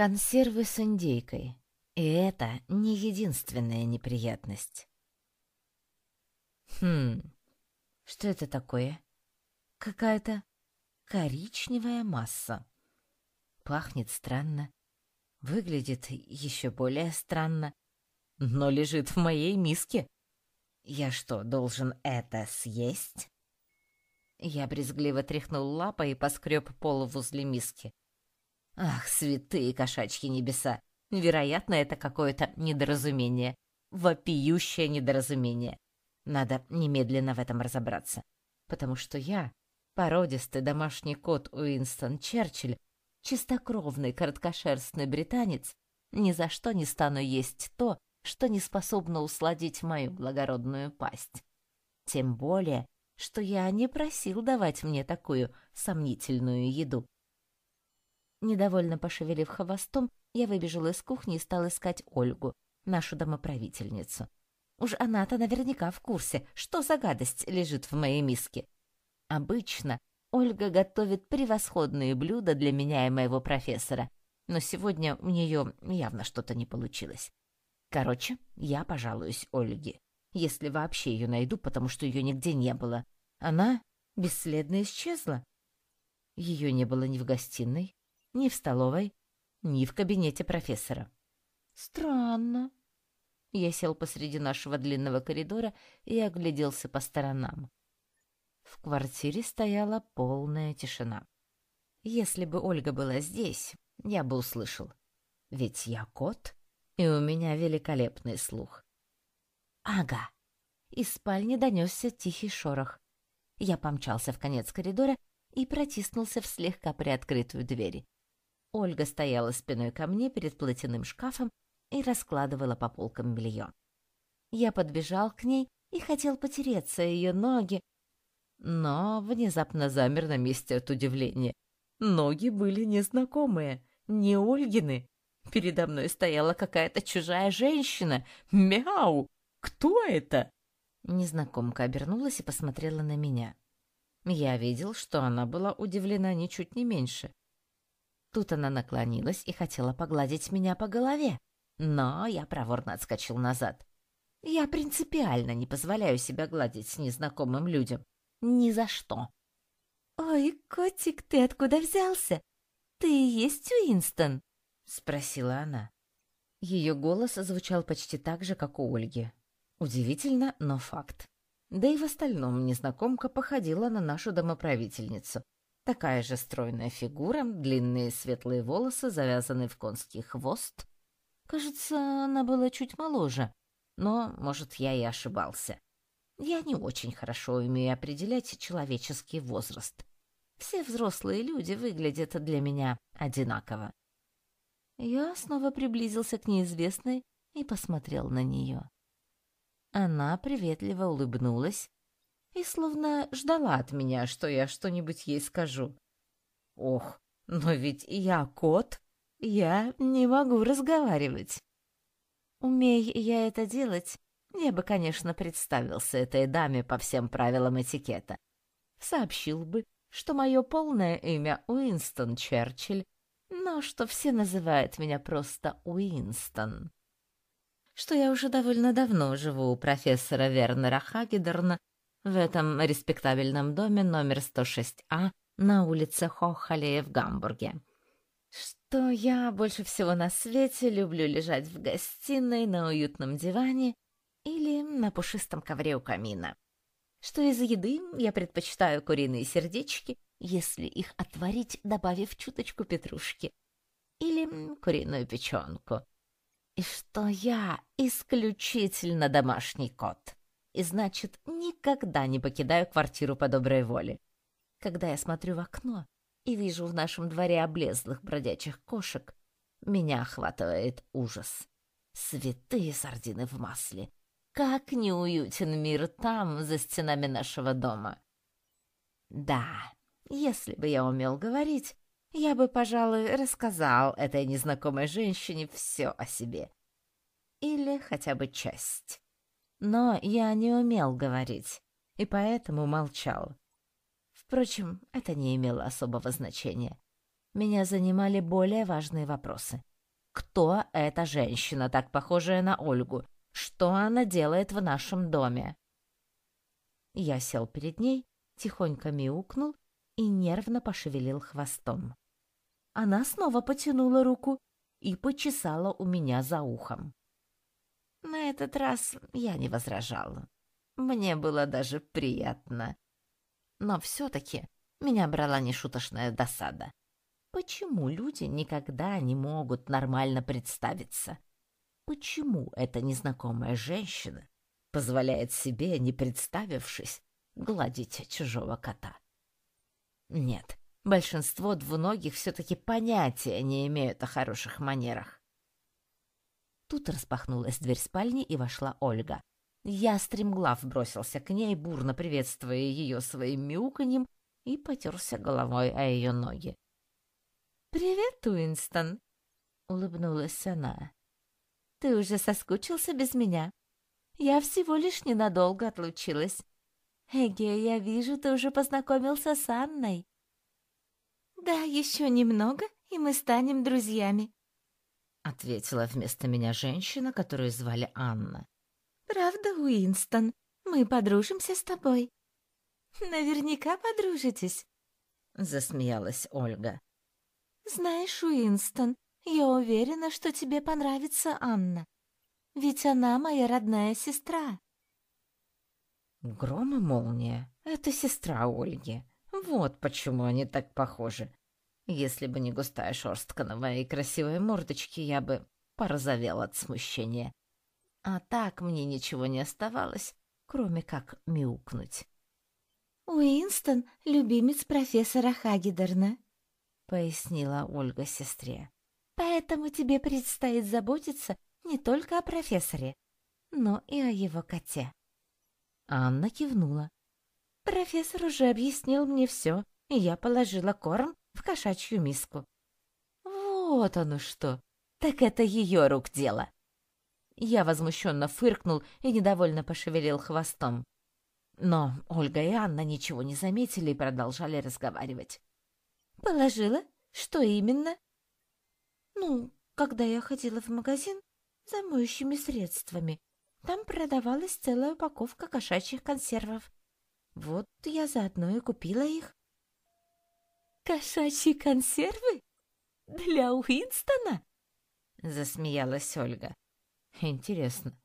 Консервы с индейкой. И это не единственная неприятность. Хм, что это такое? Какая-то коричневая масса. Пахнет странно. Выглядит еще более странно. Но лежит в моей миске. Я что, должен это съесть? Я брезгливо тряхнул лапой и поскреб пол возле миски. Ах, святые кошачьи небеса! Вероятно, это какое-то недоразумение. Вопиющее недоразумение. Надо немедленно в этом разобраться. Потому что я, породистый домашний кот Уинстон Черчилль, чистокровный короткошерстный британец, ни за что не стану есть то, что не способно усладить мою благородную пасть. Тем более, что я не просил давать мне такую сомнительную еду. Недовольно пошевелив хвостом, я выбежал из кухни и стал искать Ольгу, нашу домоправительницу. Уж она-то наверняка в курсе, что за гадость лежит в моей миске. Обычно Ольга готовит превосходные блюда для меня и моего профессора, но сегодня у нее явно что-то не получилось. Короче, я пожалуюсь Ольге, если вообще ее найду, потому что ее нигде не было. Она бесследно исчезла. Ее не было ни в гостиной, ни в столовой, ни в кабинете профессора. Странно. Я сел посреди нашего длинного коридора и огляделся по сторонам. В квартире стояла полная тишина. Если бы Ольга была здесь, я бы услышал. Ведь я кот, и у меня великолепный слух. Ага. Из спальни донесся тихий шорох. Я помчался в конец коридора и протиснулся в слегка приоткрытую дверь. Ольга стояла спиной ко мне перед платяным шкафом и раскладывала по полкам белье. Я подбежал к ней и хотел потереться ее ноги, но внезапно замер на месте от удивления. Ноги были незнакомые, не Ольгины. Передо мной стояла какая-то чужая женщина. Мяу! Кто это? Незнакомка обернулась и посмотрела на меня. Я видел, что она была удивлена ничуть не меньше. Тут она наклонилась и хотела погладить меня по голове, но я проворно отскочил назад. Я принципиально не позволяю себя гладить с незнакомым людям. Ни за что. «Ой, котик, ты откуда взялся? Ты и есть Уинстон?» — спросила она. Ее голос звучал почти так же, как у Ольги. Удивительно, но факт. Да и в остальном незнакомка походила на нашу домоправительницу, Такая же стройная фигура, длинные светлые волосы, завязанные в конский хвост. Кажется, она была чуть моложе, но, может, я и ошибался. Я не очень хорошо умею определять человеческий возраст. Все взрослые люди выглядят для меня одинаково. Я снова приблизился к неизвестной и посмотрел на нее. Она приветливо улыбнулась, и словно ждала от меня, что я что-нибудь ей скажу. Ох, но ведь я кот, я не могу разговаривать. Умей я это делать, я бы, конечно, представился этой даме по всем правилам этикета. Сообщил бы, что мое полное имя Уинстон Черчилль, но что все называют меня просто Уинстон. Что я уже довольно давно живу у профессора Вернера Хагедерна в этом респектабельном доме номер 106А на улице Хохалея в Гамбурге. Что я больше всего на свете люблю лежать в гостиной на уютном диване или на пушистом ковре у камина. Что из еды я предпочитаю куриные сердечки, если их отварить, добавив чуточку петрушки, или куриную печенку. И что я исключительно домашний кот и значит, никогда не покидаю квартиру по доброй воле. Когда я смотрю в окно и вижу в нашем дворе облезлых бродячих кошек, меня охватывает ужас. Святые сардины в масле! Как неуютен мир там, за стенами нашего дома! Да, если бы я умел говорить, я бы, пожалуй, рассказал этой незнакомой женщине все о себе. Или хотя бы часть. Но я не умел говорить, и поэтому молчал. Впрочем, это не имело особого значения. Меня занимали более важные вопросы. кто эта женщина, так похожая на Ольгу? Что она делает в нашем доме?» Я сел перед ней, тихонько мяукнул и нервно пошевелил хвостом. Она снова потянула руку и почесала у меня за ухом. На этот раз я не возражала. Мне было даже приятно. Но все-таки меня брала нешуточная досада. Почему люди никогда не могут нормально представиться? Почему эта незнакомая женщина позволяет себе, не представившись, гладить чужого кота? Нет, большинство двуногих все-таки понятия не имеют о хороших манерах. Тут распахнулась дверь спальни, и вошла Ольга. Я стремглав бросился к ней, бурно приветствуя ее своим мяуканьем, и потерся головой о ее ноги. «Привет, Уинстон!» — улыбнулась она. «Ты уже соскучился без меня? Я всего лишь ненадолго отлучилась. Эге, я вижу, ты уже познакомился с Анной». «Да, еще немного, и мы станем друзьями», — ответила вместо меня женщина, которую звали Анна. «Правда, Уинстон, мы подружимся с тобой». «Наверняка подружитесь», — засмеялась Ольга. «Знаешь, Уинстон, я уверена, что тебе понравится Анна. Ведь она моя родная сестра». Гром и молния — это сестра Ольги. Вот почему они так похожи. Если бы не густая шерстка на моей красивой мордочке, я бы порозовел от смущения. А так мне ничего не оставалось, кроме как мяукнуть. «Уинстон — любимец профессора Хагедерна», — пояснила Ольга сестре. «Поэтому тебе предстоит заботиться не только о профессоре, но и о его коте». Анна кивнула. «Профессор уже объяснил мне все, и я положила корм в кошачью миску». «Вот оно что! Так это ее рук дело!» Я возмущенно фыркнул и недовольно пошевелил хвостом. Но Ольга и Анна ничего не заметили и продолжали разговаривать. «Положила? Что именно?» «Ну, когда я ходила в магазин за моющими средствами, там продавалась целая упаковка кошачьих консервов. Вот я заодно и купила их». «Кошачьи консервы? Для Уинстона?» — засмеялась Ольга. «Интересно,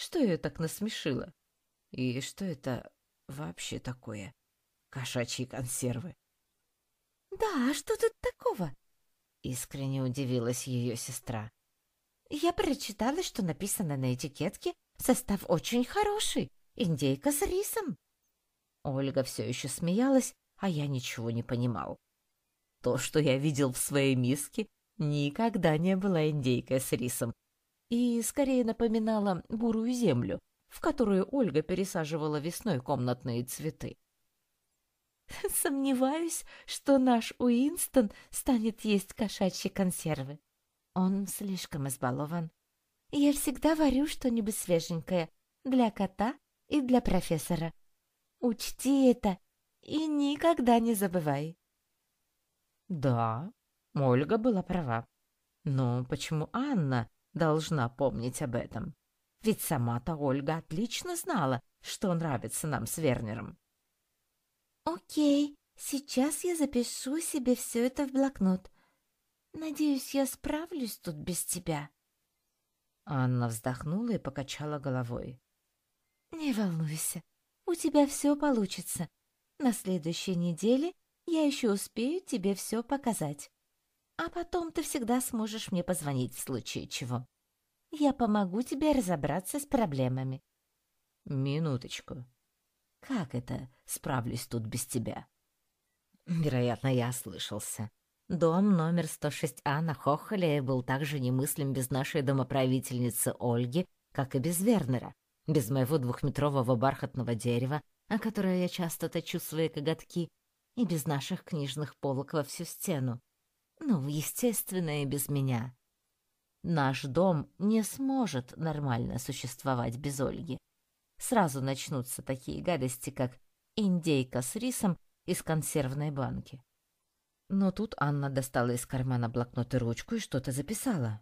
что ее так насмешило? И что это вообще такое? Кошачьи консервы. Да, а что тут такого? Искренне удивилась ее сестра. Я прочитала, что написано на этикетке, состав очень хороший, индейка с рисом. Ольга все еще смеялась, а я ничего не понимал. То, что я видел в своей миске, никогда не было индейкой с рисом и скорее напоминала бурую землю, в которую Ольга пересаживала весной комнатные цветы. «Сомневаюсь, что наш Уинстон станет есть кошачьи консервы. Он слишком избалован. Я всегда варю что-нибудь свеженькое для кота и для профессора. Учти это и никогда не забывай». Да, Ольга была права. Но почему Анна должна помнить об этом? Ведь сама-то Ольга отлично знала, что нравится нам с Вернером. «Окей, сейчас я запишу себе все это в блокнот. Надеюсь, я справлюсь тут без тебя». Анна вздохнула и покачала головой. «Не волнуйся, у тебя все получится. На следующей неделе я еще успею тебе все показать. А потом ты всегда сможешь мне позвонить в случае чего». Я помогу тебе разобраться с проблемами. Минуточку. Как это справлюсь тут без тебя? Вероятно, я ослышался. Дом номер 106А на Хохоле был также немыслим без нашей домоправительницы Ольги, как и без Вернера, без моего двухметрового бархатного дерева, о которое я часто точу свои коготки, и без наших книжных полок во всю стену. Ну, естественно, и без меня. Наш дом не сможет нормально существовать без Ольги. Сразу начнутся такие гадости, как индейка с рисом из консервной банки. Но тут Анна достала из кармана блокнот и ручку и что-то записала.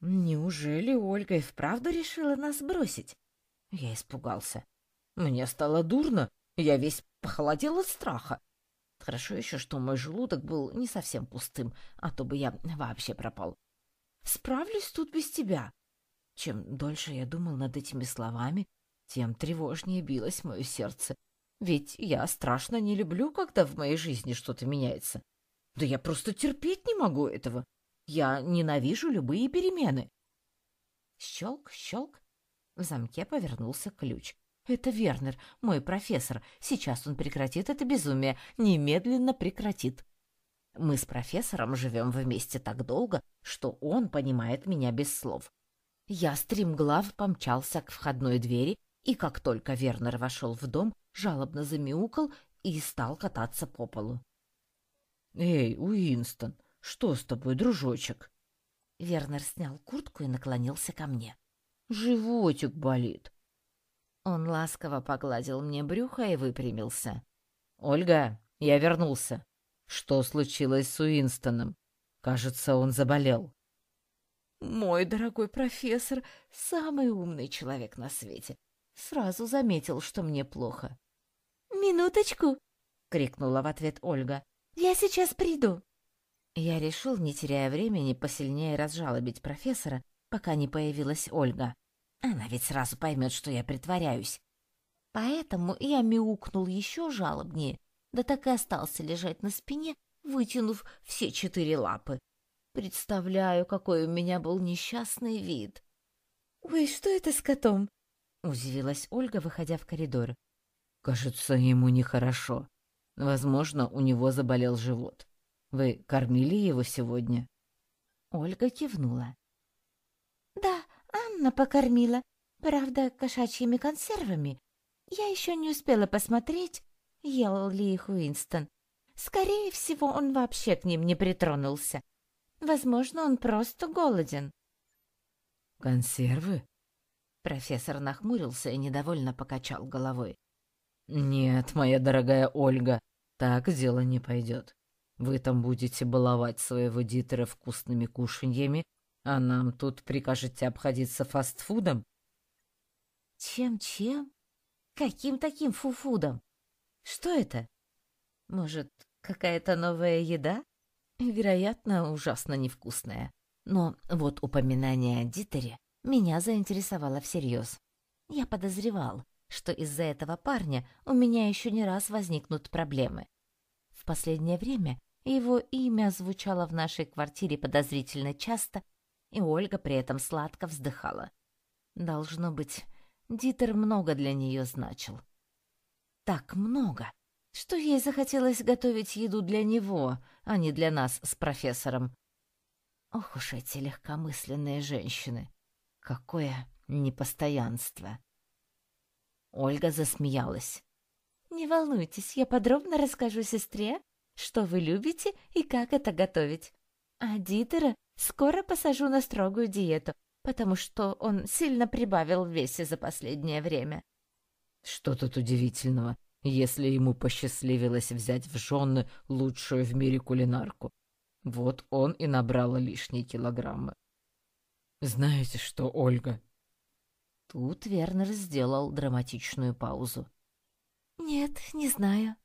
Неужели Ольга и вправду решила нас бросить? Я испугался. Мне стало дурно, я весь похолодел от страха. Хорошо еще, что мой желудок был не совсем пустым, а то бы я вообще пропал. Справлюсь тут без тебя. Чем дольше я думал над этими словами, тем тревожнее билось мое сердце. Ведь я страшно не люблю, когда в моей жизни что-то меняется. Да я просто терпеть не могу этого. Я ненавижу любые перемены. Щелк, щелк. В замке повернулся ключ. Это Вернер, мой профессор. Сейчас он прекратит это безумие. Немедленно прекратит. Мы с профессором живем вместе так долго, что он понимает меня без слов. Я стримглав помчался к входной двери, и как только Вернер вошел в дом, жалобно замяукал и стал кататься по полу. «Эй, Уинстон, что с тобой, дружочек?» Вернер снял куртку и наклонился ко мне. «Животик болит». Он ласково погладил мне брюхо и выпрямился. «Ольга, я вернулся. Что случилось с Уинстоном? Кажется, он заболел». «Мой дорогой профессор — самый умный человек на свете. Сразу заметил, что мне плохо». «Минуточку!» — крикнула в ответ Ольга. «Я сейчас приду». Я решил, не теряя времени, посильнее разжалобить профессора, пока не появилась Ольга. Она ведь сразу поймет, что я притворяюсь. Поэтому я мяукнул еще жалобнее, да так и остался лежать на спине, вытянув все четыре лапы. Представляю, какой у меня был несчастный вид. «Ой, что это с котом?» — удивилась Ольга, выходя в коридор. «Кажется, ему нехорошо. Возможно, у него заболел живот. Вы кормили его сегодня?» Ольга кивнула. «Да, Анна покормила. Правда, кошачьими консервами. Я еще не успела посмотреть, ел ли их Уинстон. Скорее всего, он вообще к ним не притронулся. Возможно, он просто голоден». «Консервы?» Профессор нахмурился и недовольно покачал головой. «Нет, моя дорогая Ольга, так дело не пойдет. Вы там будете баловать своего дитера вкусными кушаньями, а нам тут прикажете обходиться фастфудом? Чем-чем? Каким таким фуфудом? Что это? Может, какая-то новая еда? Вероятно, ужасно невкусная. Но вот упоминание о дитере меня заинтересовало всерьез. Я подозревал, что из-за этого парня у меня еще не раз возникнут проблемы. В последнее время его имя звучало в нашей квартире подозрительно часто, и Ольга при этом сладко вздыхала. Должно быть, Дитер много для нее значил. Так много, что ей захотелось готовить еду для него, а не для нас с профессором. Ох уж эти легкомысленные женщины! Какое непостоянство! Ольга засмеялась. «Не волнуйтесь, я подробно расскажу сестре, что вы любите и как это готовить. А Дитера скоро посажу на строгую диету, потому что он сильно прибавил в весе за последнее время». «Что тут удивительного, если ему посчастливилось взять в жены лучшую в мире кулинарку? Вот он и набрал лишние килограммы». «Знаете что, Ольга?» Тут Вернер сделал драматичную паузу. «Нет, не знаю».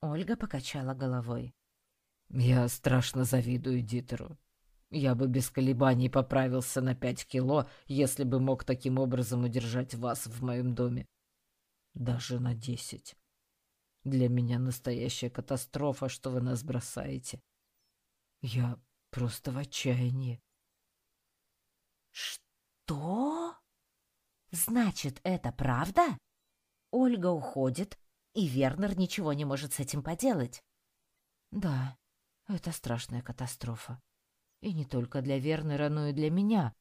Ольга покачала головой. «Я страшно завидую Дитеру. Я бы без колебаний поправился на пять кило, если бы мог таким образом удержать вас в моем доме. Даже на десять. Для меня настоящая катастрофа, что вы нас бросаете. Я просто в отчаянии. Что? Значит, это правда? Ольга уходит, и Вернер ничего не может с этим поделать. Да, это страшная катастрофа. И не только для Вернера, но и для меня.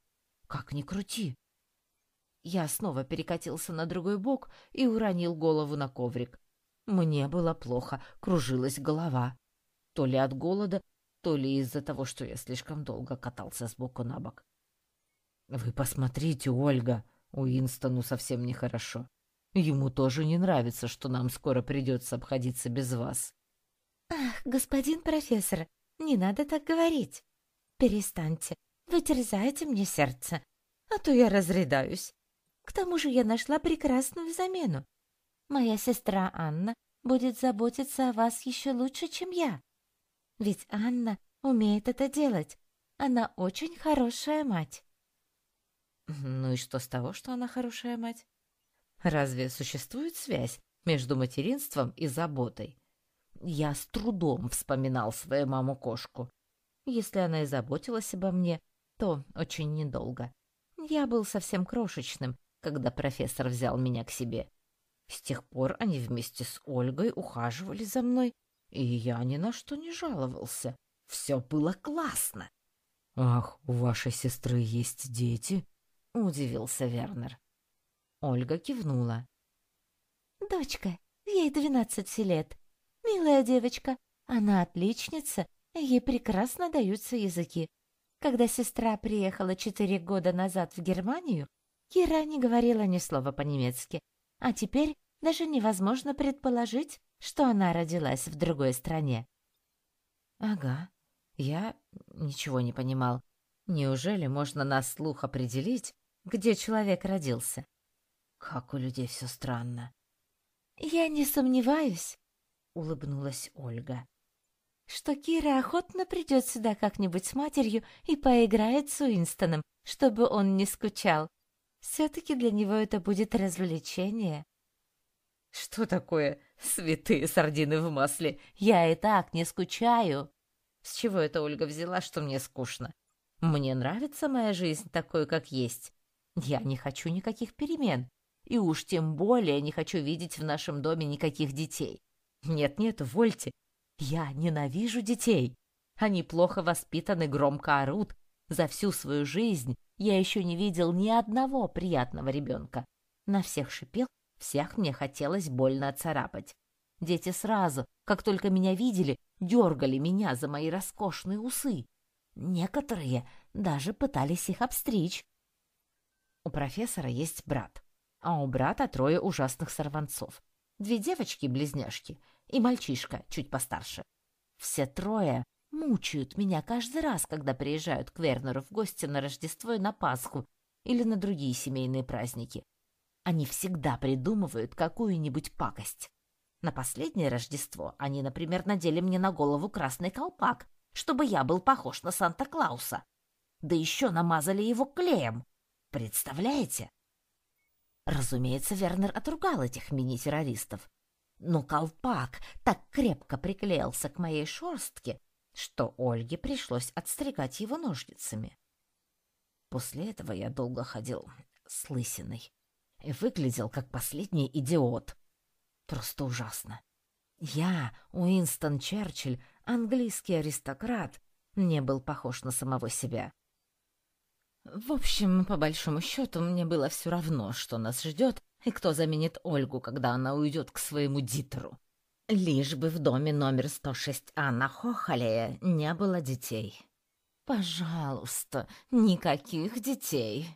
Как ни крути. Я снова перекатился на другой бок и уронил голову на коврик. Мне было плохо, кружилась голова. То ли от голода, то ли из-за того, что я слишком долго катался с боку на бок. «Вы посмотрите, Ольга, Уинстону совсем нехорошо. Ему тоже не нравится, что нам скоро придется обходиться без вас». «Ах, господин профессор, не надо так говорить. Перестаньте. Вы терзаете мне сердце, а то я разрыдаюсь. К тому же я нашла прекрасную замену. Моя сестра Анна будет заботиться о вас еще лучше, чем я. Ведь Анна умеет это делать. Она очень хорошая мать. Ну и что с того, что она хорошая мать? Разве существует связь между материнством и заботой? Я с трудом вспоминал свою маму-кошку. Если она и заботилась обо мне, то очень недолго. Я был совсем крошечным, когда профессор взял меня к себе. С тех пор они вместе с Ольгой ухаживали за мной, и я ни на что не жаловался. Все было классно. «Ах, у вашей сестры есть дети?» — удивился Вернер. Ольга кивнула. «Дочка, ей двенадцать лет. Милая девочка, она отличница, ей прекрасно даются языки. Когда сестра приехала четыре года назад в Германию, Кира не говорила ни слова по-немецки, а теперь даже невозможно предположить, что она родилась в другой стране. Ага, я ничего не понимал. Неужели можно на слух определить, где человек родился? Как у людей все странно. Я не сомневаюсь, улыбнулась Ольга что Кира охотно придет сюда как-нибудь с матерью и поиграет с Уинстоном, чтобы он не скучал. Все-таки для него это будет развлечение. Что такое святые сардины в масле? Я и так не скучаю. С чего это Ольга взяла, что мне скучно? Мне нравится моя жизнь такой, как есть. Я не хочу никаких перемен. И уж тем более не хочу видеть в нашем доме никаких детей. Нет-нет, вольте, я ненавижу детей. Они плохо воспитаны, громко орут. За всю свою жизнь я еще не видел ни одного приятного ребенка. На всех шипел, всех мне хотелось больно царапать. Дети сразу, как только меня видели, дергали меня за мои роскошные усы. Некоторые даже пытались их обстричь. У профессора есть брат, а у брата трое ужасных сорванцов. Две девочки-близняшки и мальчишка чуть постарше. Все трое мучают меня каждый раз, когда приезжают к Вернеру в гости на Рождество и на Пасху или на другие семейные праздники. Они всегда придумывают какую-нибудь пакость. На последнее Рождество они, например, надели мне на голову красный колпак, чтобы я был похож на Санта-Клауса. Да еще намазали его клеем. Представляете? Разумеется, Вернер отругал этих мини-террористов но колпак так крепко приклеился к моей шерстке, что Ольге пришлось отстригать его ножницами. После этого я долго ходил с лысиной и выглядел как последний идиот. Просто ужасно. Я, Уинстон Черчилль, английский аристократ, не был похож на самого себя. В общем, по большому счету, мне было все равно, что нас ждет и кто заменит Ольгу, когда она уйдет к своему Дитеру. Лишь бы в доме номер 106А на Хохолее не было детей. Пожалуйста, никаких детей.